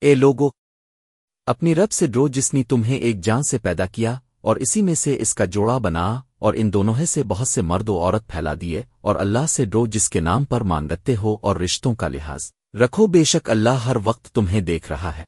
اے لوگو، اپنی رب سے ڈرو جس نے تمہیں ایک جان سے پیدا کیا اور اسی میں سے اس کا جوڑا بنا اور ان دونوں سے بہت سے مرد و عورت پھیلا دیے اور اللہ سے ڈرو جس کے نام پر مانگتے ہو اور رشتوں کا لحاظ۔ رکھو بے شک اللہ ہر وقت تمہیں دیکھ رہا ہے۔